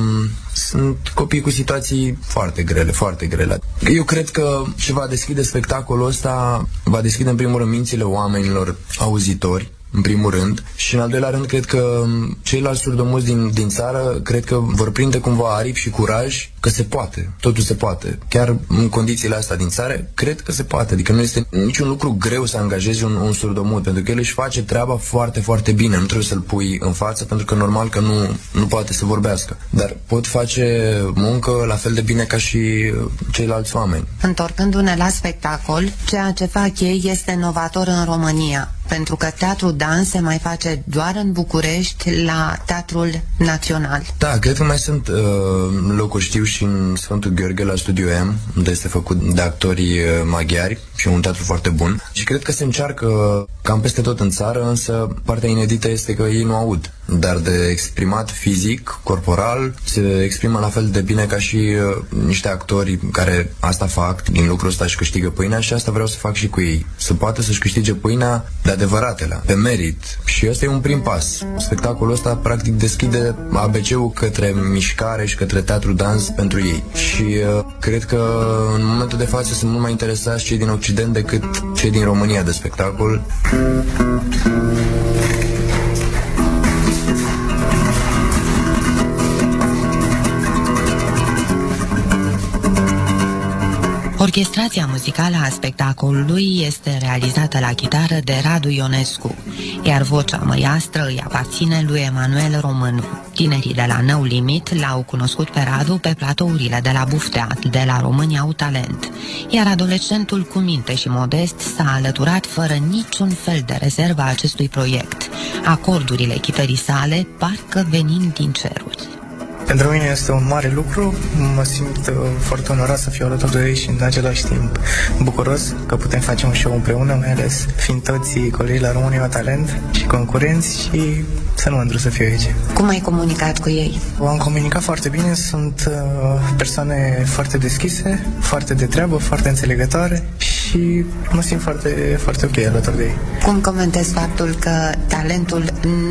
sunt copii cu situații foarte grele, foarte grele. Eu cred că ce va deschide spectacolul ăsta va deschide în primul rând mințile oamenilor auzitori în primul rând, și în al doilea rând cred că ceilalți surdomuți din, din țară cred că vor prinde cumva aripi și curaj că se poate, totul se poate. Chiar în condițiile astea din țară, cred că se poate. Adică nu este niciun lucru greu să angajezi un, un surdomut, pentru că el își face treaba foarte, foarte bine. Nu trebuie să-l pui în față, pentru că normal că nu, nu poate să vorbească. Dar pot face muncă la fel de bine ca și ceilalți oameni. Întorcându-ne la spectacol, ceea ce fac ei este novator în România pentru că teatru dans se mai face doar în București la Teatrul Național. Da, cred că mai sunt uh, locuri, știu și în Sfântul Gheorghe la Studio M, unde este făcut de actorii uh, maghiari și un teatru foarte bun. Și cred că se încearcă cam peste tot în țară, însă partea inedită este că ei nu aud. Dar de exprimat fizic, corporal, se exprimă la fel de bine ca și uh, niște actori care asta fac din lucrul ăsta și câștigă pâinea și asta vreau să fac și cu ei. Să poată să-și câștige pâinea de adevăratele, pe merit. Și ăsta e un prim pas. Spectacolul ăsta practic deschide ABC-ul către mișcare și către teatru dans pentru ei. Și uh, cred că în momentul de față sunt mult mai interesați cei din Occident decât cei din România de spectacol. Orchestrația muzicală a spectacolului este realizată la chitară de Radu Ionescu, iar vocea măiastră îi aparține lui Emanuel Românu. Tinerii de la Nou Limit l-au cunoscut pe Radu pe platourile de la Bufteat, de la România au talent, iar adolescentul cu minte și modest s-a alăturat fără niciun fel de rezervă acestui proiect. Acordurile chitării sale parcă venind din ceruri. Pentru mine este un mare lucru, mă simt uh, foarte onorat să fiu alături de ei și în același timp bucuros că putem face un show împreună, mai ales fiind toți colegi la România Talent și concurenți și să nu mândru să fiu aici. Cum ai comunicat cu ei? Am comunicat foarte bine, sunt uh, persoane foarte deschise, foarte de treabă, foarte înțelegătoare și mă simt foarte, foarte ok alături de ei. Cum comentezi faptul că talentul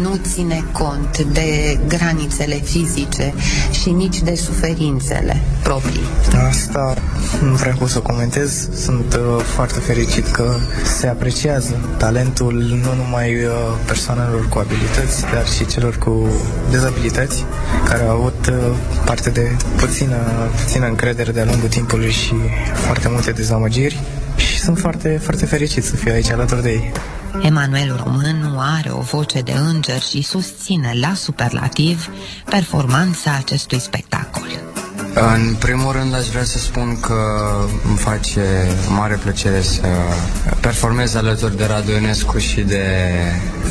nu ține cont de granițele fizice și nici de suferințele proprii? Asta nu vreau cum să comentez. Sunt uh, foarte fericit că se apreciază talentul nu numai uh, persoanelor cu abilități, dar și celor cu dezabilități, care au avut uh, parte de puțină, puțină încredere de-a lungul timpului și foarte multe dezamăgiri și sunt foarte, foarte fericit să fiu aici alături de ei. Emanuel Românu are o voce de înger și susține la superlativ performanța acestui spectacol. În primul rând aș vrea să spun că îmi face mare plăcere să performez alături de Radu Ionescu și de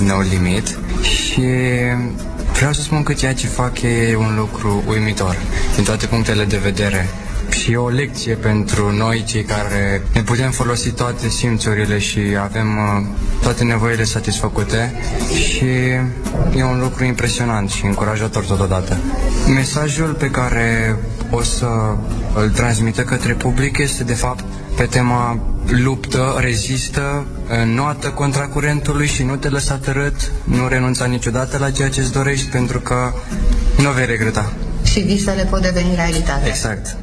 No Limit și vreau să spun că ceea ce fac e un lucru uimitor din toate punctele de vedere și e o lecție pentru noi, cei care ne putem folosi toate simțurile și avem uh, toate nevoile satisfăcute și e un lucru impresionant și încurajator totodată. Mesajul pe care o să îl transmită către public este de fapt pe tema luptă, rezistă, noată contra curentului și nu te lăsa tărât, nu renunța niciodată la ceea ce îți dorești pentru că nu vei regreta. Și visele pot deveni realitate. Exact.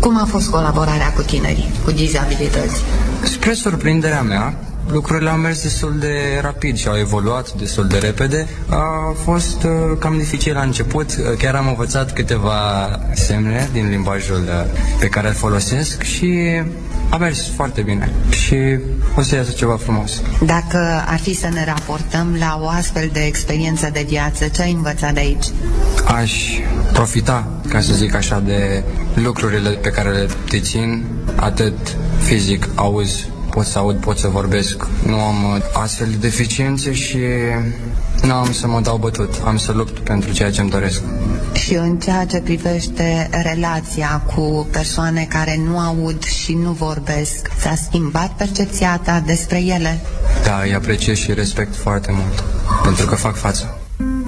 Cum a fost colaborarea cu tinerii, cu dizabilități? Spre surprinderea mea, lucrurile au mers destul de rapid și au evoluat destul de repede. A fost uh, cam dificil la început, uh, chiar am învățat câteva semne din limbajul uh, pe care îl folosesc și a mers foarte bine și o să iasă ceva frumos. Dacă ar fi să ne raportăm la o astfel de experiență de viață, ce ai învățat de aici? Aș profita, ca să zic așa, de lucrurile pe care le dețin, atât fizic, auzi, pot să aud, pot să vorbesc. Nu am uh, astfel de deficiențe și nu am să mă dau bătut. Am să lupt pentru ceea ce îmi doresc. Și în ceea ce privește relația cu persoane care nu aud și nu vorbesc, s-a schimbat percepția ta despre ele? Da, îi apreciez și respect foarte mult, pentru că fac față.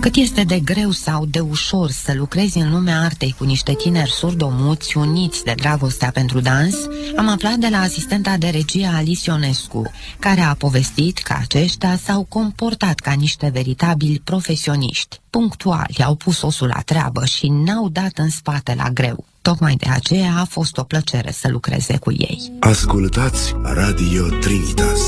Cât este de greu sau de ușor să lucrezi în lumea artei cu niște tineri surdomuți uniți de dragostea pentru dans, am aflat de la asistenta de regie Alice Ionescu, care a povestit că aceștia s-au comportat ca niște veritabili profesioniști. Punctuali au pus osul la treabă și n-au dat în spate la greu. Tocmai de aceea a fost o plăcere să lucreze cu ei. Ascultați Radio Trinitas.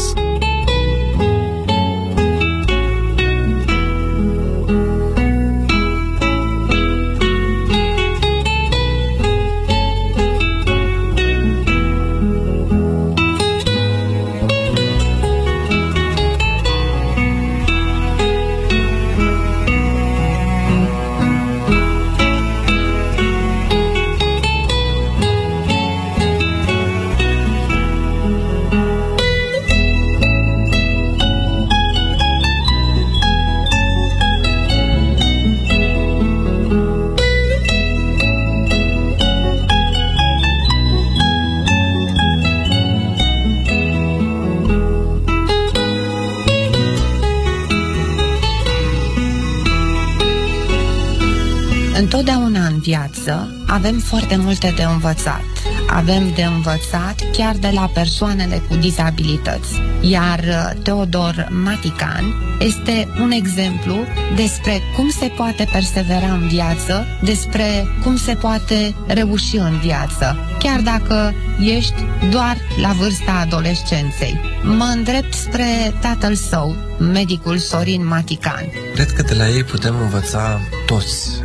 Întotdeauna în viață avem foarte multe de învățat. Avem de învățat chiar de la persoanele cu dizabilități. Iar uh, Teodor Matican este un exemplu despre cum se poate persevera în viață, despre cum se poate reuși în viață, chiar dacă ești doar la vârsta adolescenței. Mă îndrept spre tatăl său, medicul Sorin Matican. Cred că de la ei putem învăța toți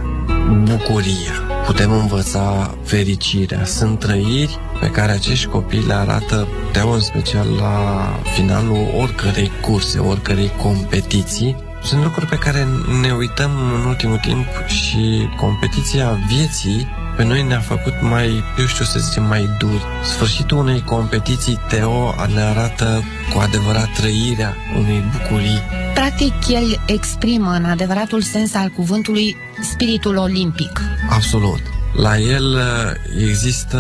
bucuria, putem învăța fericirea. Sunt trăiri pe care acești copii le arată Teo în special la finalul oricărei curse, oricărei competiții. Sunt lucruri pe care ne uităm în ultimul timp și competiția vieții pe noi ne-a făcut mai, eu știu să zicem, mai duri. Sfârșitul unei competiții, Teo ne arată cu adevărat trăirea unei bucurii. Practic, el exprimă în adevăratul sens al cuvântului spiritul olimpic. Absolut. La el uh, există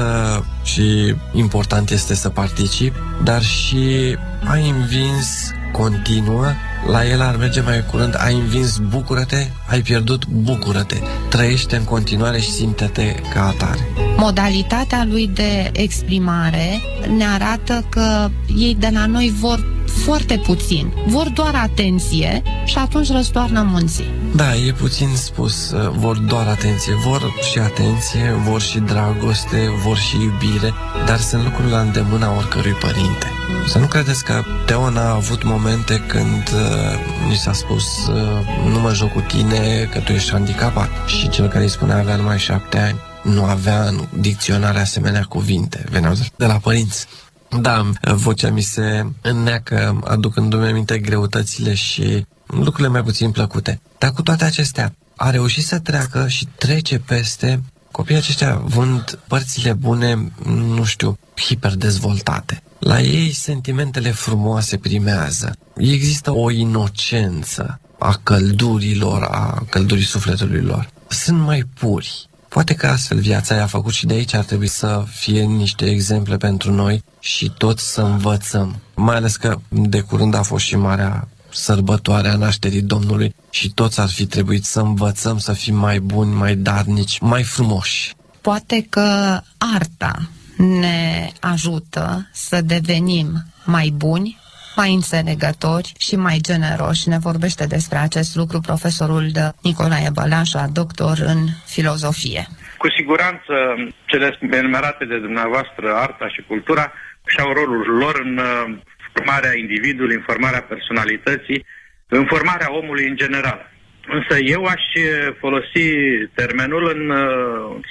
și important este să participi, dar și ai învins continuă la el ar merge mai curând, ai învins, bucură-te, ai pierdut, bucură-te. Trăiește în continuare și simte-te ca atare. Modalitatea lui de exprimare ne arată că ei de la noi vor foarte puțin. Vor doar atenție și atunci răstoarnă munții. Da, e puțin spus. Vor doar atenție. Vor și atenție, vor și dragoste, vor și iubire, dar sunt lucruri la îndemâna oricărui părinte. Să nu credeți că Teo n-a avut momente când uh, ni s-a spus uh, nu mă joc cu tine că tu ești handicapat și cel care îi spunea avea numai șapte ani nu avea în dicționare asemenea cuvinte, veneau de la părinți. Da, vocea mi se înneacă aducându-mi aminte greutățile și lucrurile mai puțin plăcute. Dar cu toate acestea, a reușit să treacă și trece peste copiii aceștia vând părțile bune, nu știu, hiperdezvoltate. La ei sentimentele frumoase primează. Există o inocență a căldurilor, a căldurii sufletului lor. Sunt mai puri. Poate că astfel viața i-a făcut și de aici ar trebui să fie niște exemple pentru noi și toți să învățăm. Mai ales că de curând a fost și marea sărbătoarea nașterii Domnului și toți ar fi trebuit să învățăm să fim mai buni, mai darnici, mai frumoși. Poate că arta ne ajută să devenim mai buni, mai înțelegători și mai generoși. Ne vorbește despre acest lucru profesorul de Nicolae Bălașa, doctor în filozofie. Cu siguranță, cele enumerate de dumneavoastră, arta și cultura, și-au rolul lor în uh, formarea individului, în formarea personalității, în formarea omului în general. Însă eu aș uh, folosi termenul în uh,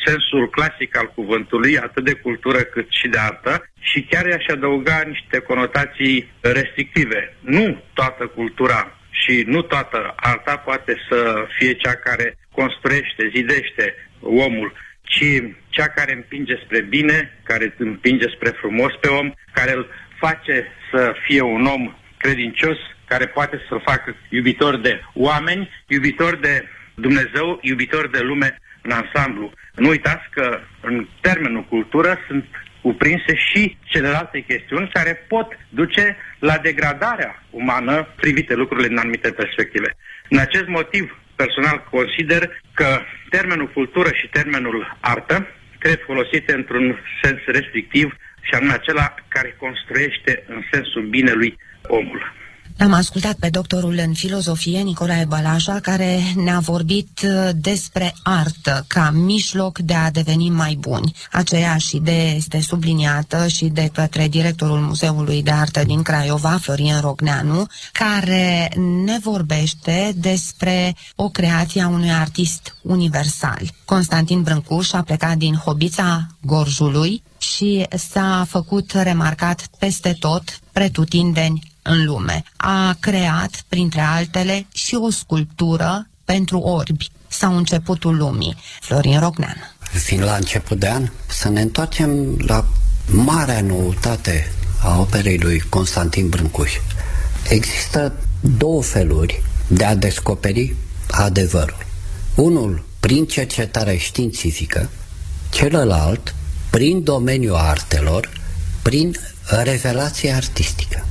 sensul clasic al cuvântului, atât de cultură cât și de artă, și chiar i-aș adăuga niște conotații restrictive. Nu toată cultura și nu toată arta poate să fie cea care construiește, zidește omul, ci cea care împinge spre bine, care împinge spre frumos pe om, care îl face să fie un om credincios, care poate să-l facă iubitor de oameni, iubitor de Dumnezeu, iubitor de lume în ansamblu. Nu uitați că în termenul cultură sunt cuprinse și celelalte chestiuni care pot duce la degradarea umană privite lucrurile în anumite perspective. În acest motiv, personal consider că termenul cultură și termenul artă trebuie folosite într-un sens restrictiv și anume acela care construiește în sensul binelui omul. L-am ascultat pe doctorul în filozofie, Nicolae Balaja, care ne-a vorbit uh, despre artă ca mijloc de a deveni mai buni. Aceeași idee este subliniată și de către directorul Muzeului de Artă din Craiova, Florin Rogneanu, care ne vorbește despre o creație a unui artist universal. Constantin Brâncuș a plecat din Hobița Gorjului și s-a făcut remarcat peste tot, pretutindeni în lume. A creat, printre altele, și o sculptură pentru orbi sau începutul lumii. Florin Rognean. Fiind la început de an, să ne întoarcem la marea noutate a operei lui Constantin Brâncuș. Există două feluri de a descoperi adevărul. Unul prin cercetare științifică, celălalt prin domeniul artelor, prin revelație artistică.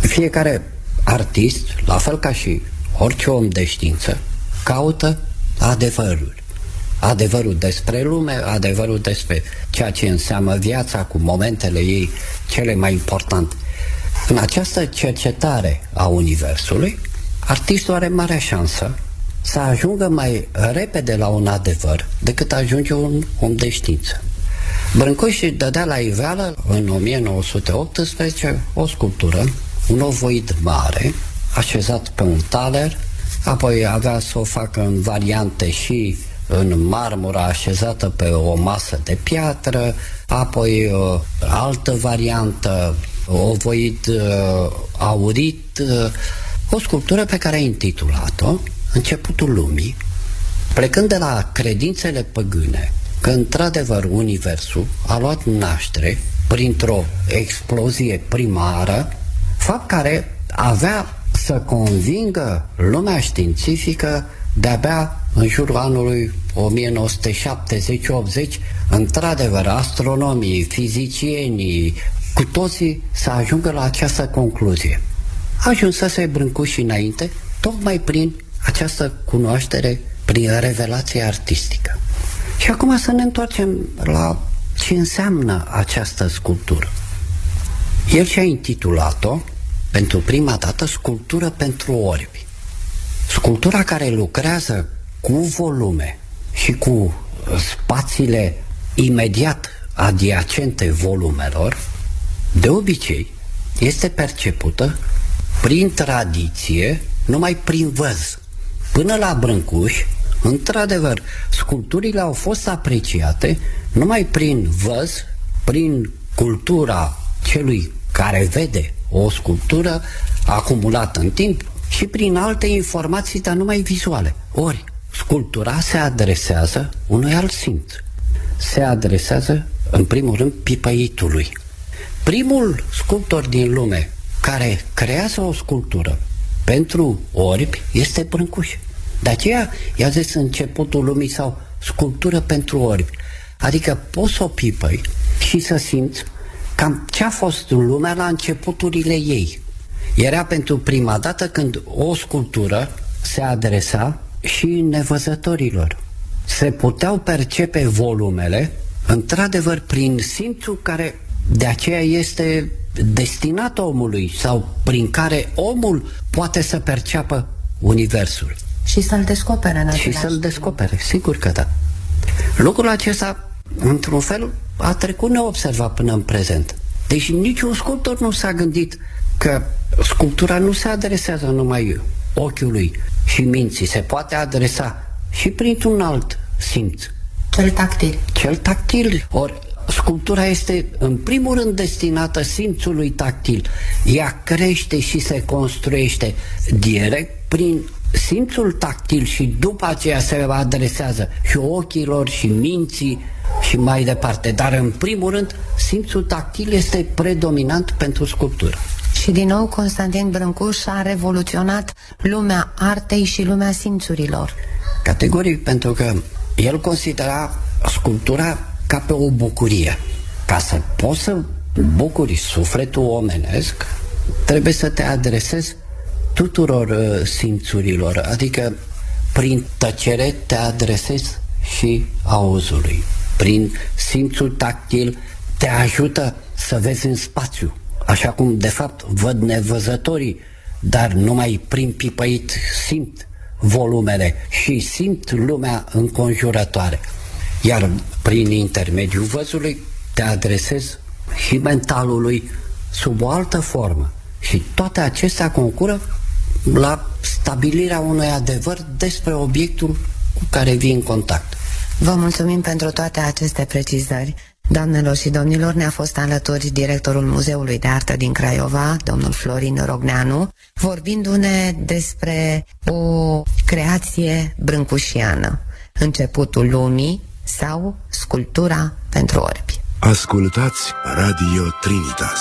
Fiecare artist, la fel ca și orice om de știință, caută adevărul. adevărul despre lume, adevărul despre ceea ce înseamnă viața cu momentele ei cele mai importante. În această cercetare a Universului, artistul are mare șansă să ajungă mai repede la un adevăr decât ajunge un om de știință. Brâncuș dădea la iveală în 1918 o sculptură, un ovoid mare, așezat pe un taler, apoi avea să o facă în variante și în marmură așezată pe o masă de piatră, apoi o altă variantă, ovoid uh, aurit, uh, o sculptură pe care a intitulat-o Începutul lumii, plecând de la credințele păgâne, că într-adevăr Universul a luat naștere printr-o explozie primară, fapt care avea să convingă lumea științifică de-abia în jurul anului 1970-80, într-adevăr, astronomii, fizicienii, cu toții să ajungă la această concluzie. Ajunsese brâncuși înainte, tocmai prin această cunoaștere, prin revelație artistică. Și acum să ne întoarcem la ce înseamnă această sculptură. El și-a intitulat-o, pentru prima dată, Sculptură pentru orbi. Sculptura care lucrează cu volume și cu spațiile imediat adiacente volumelor, de obicei este percepută prin tradiție, numai prin văz. Până la Brâncuș, într-adevăr, sculpturile au fost apreciate numai prin văz, prin cultura celui care vede o sculptură acumulată în timp și prin alte informații, dar numai vizuale. Ori, sculptura se adresează unui alt simț. Se adresează, în primul rând, pipăitului. Primul sculptor din lume care creează o sculptură pentru orbi este Brâncuș. De aceea i-a zis începutul lumii sau sculptură pentru orbi. Adică poți să o pipăi și să simți cam ce a fost în lumea la începuturile ei. Era pentru prima dată când o sculptură se adresa și nevăzătorilor. Se puteau percepe volumele, într-adevăr, prin simțul care de aceea este destinat omului sau prin care omul poate să perceapă universul. Și să-l descopere în Și să-l descopere, sigur că da. Lucrul acesta, într-un fel, a trecut neobservat până în prezent. Deci niciun sculptor nu s-a gândit că sculptura nu se adresează numai ochiului și minții, se poate adresa și printr-un alt simț. Cel tactil. Cel tactil. Ori sculptura este în primul rând destinată simțului tactil. Ea crește și se construiește direct prin simțul tactil și după aceea se adresează și ochilor și minții și mai departe. Dar în primul rând, simțul tactil este predominant pentru sculptură. Și din nou Constantin Brâncuș a revoluționat lumea artei și lumea simțurilor. Categoric, pentru că el considera sculptura ca pe o bucurie. Ca să poți să bucuri sufletul omenesc, trebuie să te adresezi tuturor uh, simțurilor, adică prin tăcere te adresezi și auzului. Prin simțul tactil te ajută să vezi în spațiu, așa cum de fapt văd nevăzătorii, dar numai prin pipăit simt volumele și simt lumea înconjurătoare. Iar prin intermediul văzului te adresezi și mentalului sub o altă formă. Și toate acestea concură la stabilirea unui adevăr despre obiectul cu care vii în contact. Vă mulțumim pentru toate aceste precizări. Doamnelor și domnilor, ne-a fost alături directorul Muzeului de Artă din Craiova, domnul Florin Rogneanu, vorbindu-ne despre o creație brâncușiană, începutul lumii sau sculptura pentru orbi. Ascultați Radio Trinitas.